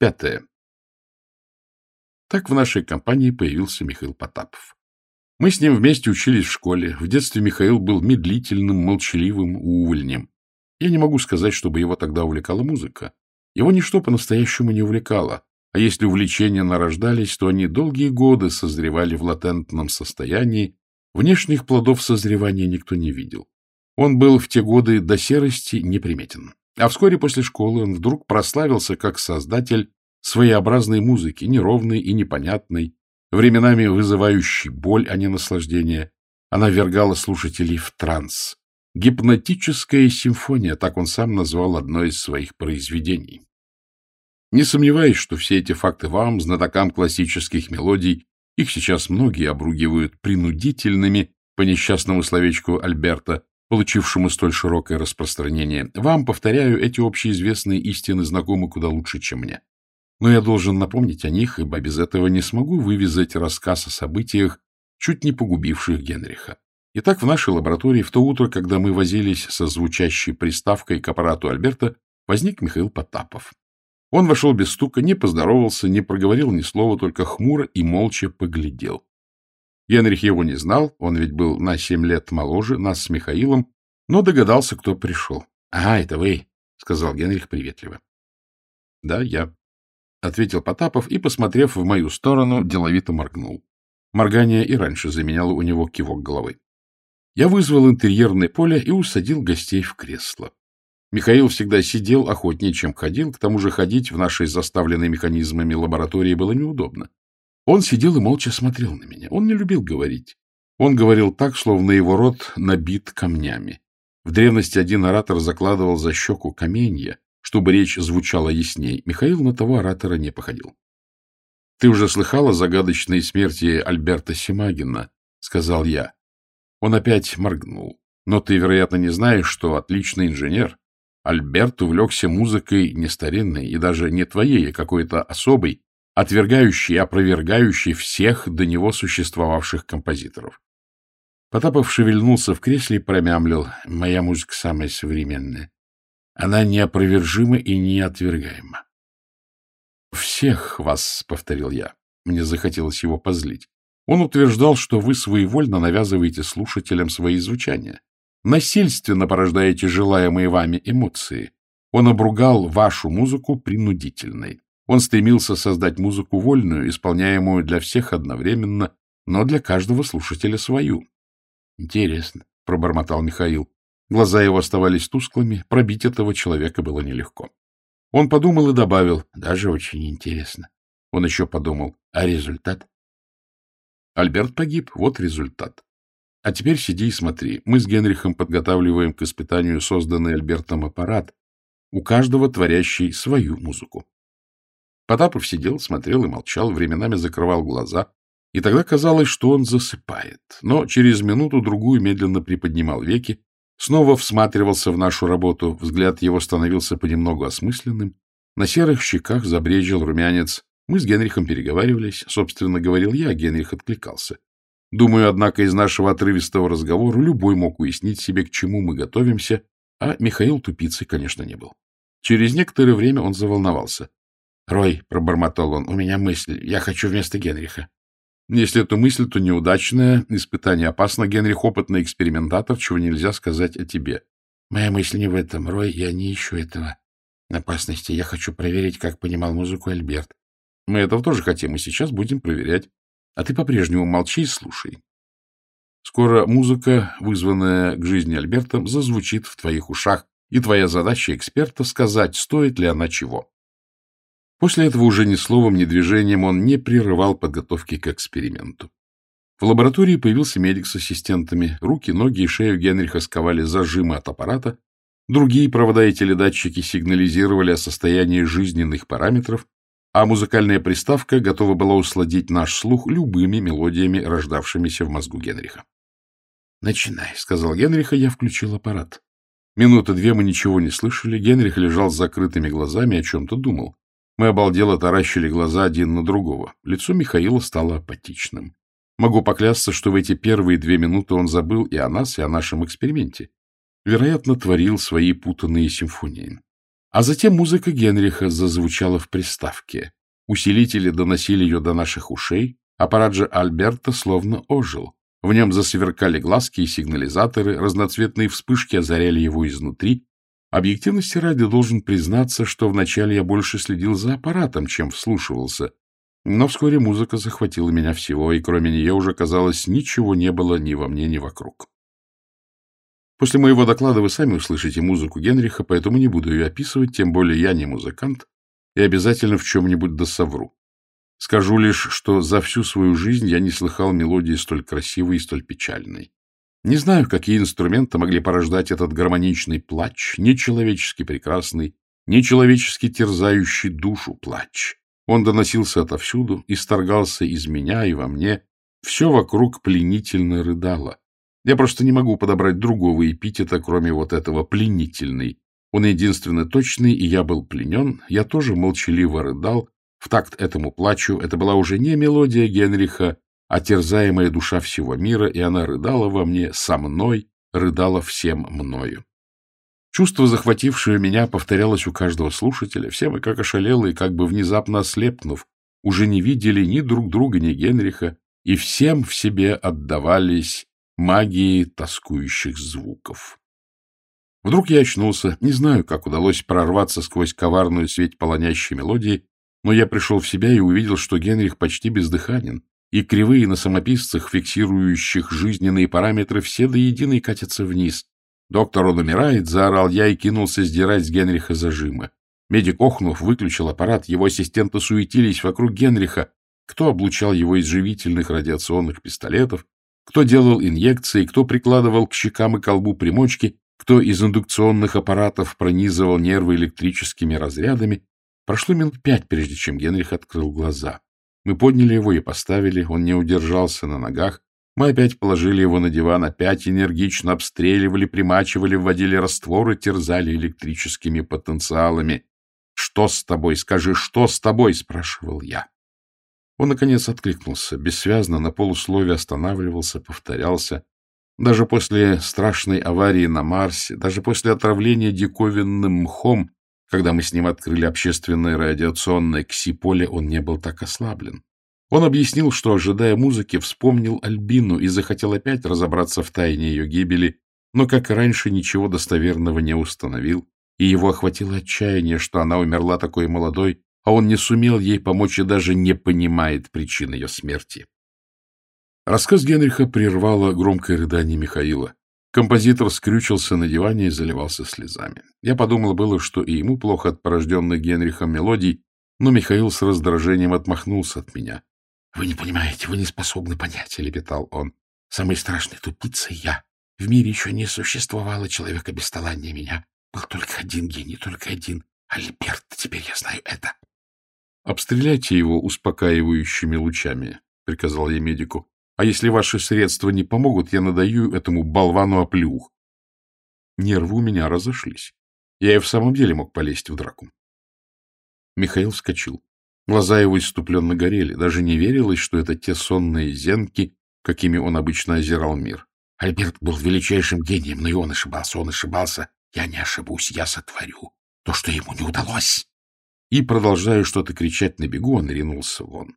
Пятое. Так в нашей компании появился Михаил Потапов. Мы с ним вместе учились в школе. В детстве Михаил был медлительным, молчаливым увольнем. Я не могу сказать, чтобы его тогда увлекала музыка. Его ничто по-настоящему не увлекало. А если увлечения нарождались, то они долгие годы созревали в латентном состоянии. Внешних плодов созревания никто не видел. Он был в те годы до серости неприметен. А вскоре после школы он вдруг прославился как создатель своеобразной музыки, неровной и непонятной, временами вызывающей боль, а не наслаждение. Она вергала слушателей в транс. Гипнотическая симфония, так он сам назвал одно из своих произведений. Не сомневаюсь, что все эти факты вам, знатокам классических мелодий, их сейчас многие обругивают принудительными, по несчастному словечку Альберта, получившему столь широкое распространение. Вам, повторяю, эти общеизвестные истины знакомы куда лучше, чем мне. Но я должен напомнить о них, ибо без этого не смогу вывязать рассказ о событиях, чуть не погубивших Генриха. Итак, в нашей лаборатории в то утро, когда мы возились со звучащей приставкой к аппарату Альберта, возник Михаил Потапов. Он вошел без стука, не поздоровался, не проговорил ни слова, только хмуро и молча поглядел. Генрих его не знал, он ведь был на семь лет моложе нас с Михаилом, но догадался, кто пришел. — А, это вы, — сказал Генрих приветливо. — Да, я, — ответил Потапов и, посмотрев в мою сторону, деловито моргнул. Моргание и раньше заменяло у него кивок головы. Я вызвал интерьерное поле и усадил гостей в кресло. Михаил всегда сидел охотнее, чем ходил, к тому же ходить в нашей заставленной механизмами лаборатории было неудобно. Он сидел и молча смотрел на меня. Он не любил говорить. Он говорил так, словно его рот набит камнями. В древности один оратор закладывал за щеку каменья, чтобы речь звучала ясней. Михаил на того оратора не походил. — Ты уже слыхал о загадочной смерти Альберта Симагина? — сказал я. Он опять моргнул. — Но ты, вероятно, не знаешь, что отличный инженер Альберт увлекся музыкой не старинной и даже не твоей, а какой-то особой, отвергающей и опровергающей всех до него существовавших композиторов. Потапов шевельнулся в кресле и промямлил. «Моя музыка самая современная. Она неопровержима и неотвергаема». «Всех вас», — повторил я. Мне захотелось его позлить. Он утверждал, что вы своевольно навязываете слушателям свои звучания насильственно порождаете желаемые вами эмоции. Он обругал вашу музыку принудительной. Он стремился создать музыку вольную, исполняемую для всех одновременно, но для каждого слушателя свою. — Интересно, — пробормотал Михаил. Глаза его оставались тусклыми, пробить этого человека было нелегко. Он подумал и добавил, даже очень интересно. Он еще подумал, а результат? Альберт погиб, вот результат. А теперь сиди и смотри. Мы с Генрихом подготавливаем к испытанию созданный Альбертом аппарат, у каждого творящий свою музыку. Потапов сидел, смотрел и молчал, временами закрывал глаза, и тогда казалось, что он засыпает. Но через минуту-другую медленно приподнимал веки, снова всматривался в нашу работу, взгляд его становился понемногу осмысленным, на серых щеках забрежил румянец. Мы с Генрихом переговаривались, собственно, говорил я, а Генрих откликался. Думаю, однако, из нашего отрывистого разговора любой мог уяснить себе, к чему мы готовимся, а Михаил тупицей, конечно, не был. Через некоторое время он заволновался. — Рой, — пробормотал он, — у меня мысль. Я хочу вместо Генриха. Если это мысль, то неудачное, испытание опасно. Генрих — опытный экспериментатор, чего нельзя сказать о тебе. Моя мысль не в этом, Рой, я не ищу этого опасности. Я хочу проверить, как понимал музыку Альберт. Мы этого тоже хотим, и сейчас будем проверять. А ты по-прежнему молчи и слушай. Скоро музыка, вызванная к жизни Альберта, зазвучит в твоих ушах, и твоя задача эксперта — сказать, стоит ли она чего. После этого уже ни словом, ни движением он не прерывал подготовки к эксперименту. В лаборатории появился медик с ассистентами. Руки, ноги и шею Генриха сковали зажимы от аппарата. Другие провода и теледатчики сигнализировали о состоянии жизненных параметров, а музыкальная приставка готова была усладить наш слух любыми мелодиями, рождавшимися в мозгу Генриха. «Начинай», — сказал Генрих, и я включил аппарат. Минуты две мы ничего не слышали, Генрих лежал с закрытыми глазами и о чем-то думал. Мы обалдело таращили глаза один на другого. Лицо Михаила стало апатичным. Могу поклясться, что в эти первые две минуты он забыл и о нас, и о нашем эксперименте. Вероятно, творил свои путанные симфонии. А затем музыка Генриха зазвучала в приставке. Усилители доносили ее до наших ушей, аппарат же Альберта словно ожил. В нем засверкали глазки и сигнализаторы, разноцветные вспышки озаряли его изнутри. Объективности ради должен признаться, что вначале я больше следил за аппаратом, чем вслушивался. Но вскоре музыка захватила меня всего, и кроме нее уже, казалось, ничего не было ни во мне, ни вокруг. После моего доклада вы сами услышите музыку Генриха, поэтому не буду ее описывать, тем более я не музыкант и обязательно в чем-нибудь досовру. Скажу лишь, что за всю свою жизнь я не слыхал мелодии столь красивой и столь печальной. Не знаю, какие инструменты могли порождать этот гармоничный плач, нечеловечески прекрасный, нечеловечески терзающий душу плач. Он доносился отовсюду, исторгался из меня и во мне. Все вокруг пленительно рыдало. Я просто не могу подобрать другого эпитета, кроме вот этого «пленительный». Он единственно точный, и я был пленен. Я тоже молчаливо рыдал. В такт этому плачу это была уже не мелодия Генриха, а терзаемая душа всего мира, и она рыдала во мне со мной, рыдала всем мною. Чувство, захватившее меня, повторялось у каждого слушателя. Все мы, как ошалелые, как бы внезапно ослепнув, уже не видели ни друг друга, ни Генриха, и всем в себе отдавались магии тоскующих звуков. Вдруг я очнулся, не знаю, как удалось прорваться сквозь коварную светь полонящей мелодии, но я пришел в себя и увидел, что Генрих почти бездыханен, и кривые на самописцах, фиксирующих жизненные параметры, все до единой катятся вниз. «Доктор, он умирает!» — заорал я и кинулся сдирать с Генриха зажимы. Медик, охнув, выключил аппарат, его ассистенты суетились вокруг Генриха. Кто облучал его из живительных радиационных пистолетов, кто делал инъекции, кто прикладывал к щекам и колбу примочки, кто из индукционных аппаратов пронизывал нервы электрическими разрядами. Прошло минут пять, прежде чем Генрих открыл глаза. Мы подняли его и поставили, он не удержался на ногах. Мы опять положили его на диван, опять энергично обстреливали, примачивали, вводили растворы, терзали электрическими потенциалами. «Что с тобой? Скажи, что с тобой?» — спрашивал я. Он, наконец, откликнулся, бессвязно, на полусловие останавливался, повторялся. Даже после страшной аварии на Марсе, даже после отравления диковинным мхом, когда мы с ним открыли общественное радиационное ксиполе, он не был так ослаблен. Он объяснил, что, ожидая музыки, вспомнил Альбину и захотел опять разобраться в тайне ее гибели, но, как и раньше, ничего достоверного не установил, и его охватило отчаяние, что она умерла такой молодой, а он не сумел ей помочь и даже не понимает причин ее смерти. Рассказ Генриха прервало громкое рыдание Михаила. Композитор скрючился на диване и заливался слезами. Я подумал было, что и ему плохо от порожденных Генрихом мелодий, но Михаил с раздражением отмахнулся от меня. — Вы не понимаете, вы не способны понять, — лепетал он. — Самый страшный тупица я. В мире еще не существовало человека без таланта меня. Был только один гений, только один. Альберт, теперь я знаю это. — Обстреляйте его успокаивающими лучами, — приказал я медику. — А если ваши средства не помогут, я надаю этому болвану оплюх. Нервы у меня разошлись. Я и в самом деле мог полезть в драку. Михаил вскочил. Глаза его иступленно горели. Даже не верилось, что это те сонные зенки, какими он обычно озирал мир. Альберт был величайшим гением, но и он ошибался, он ошибался. Я не ошибусь, я сотворю то, что ему не удалось. И, продолжая что-то кричать на бегу, он ринулся вон.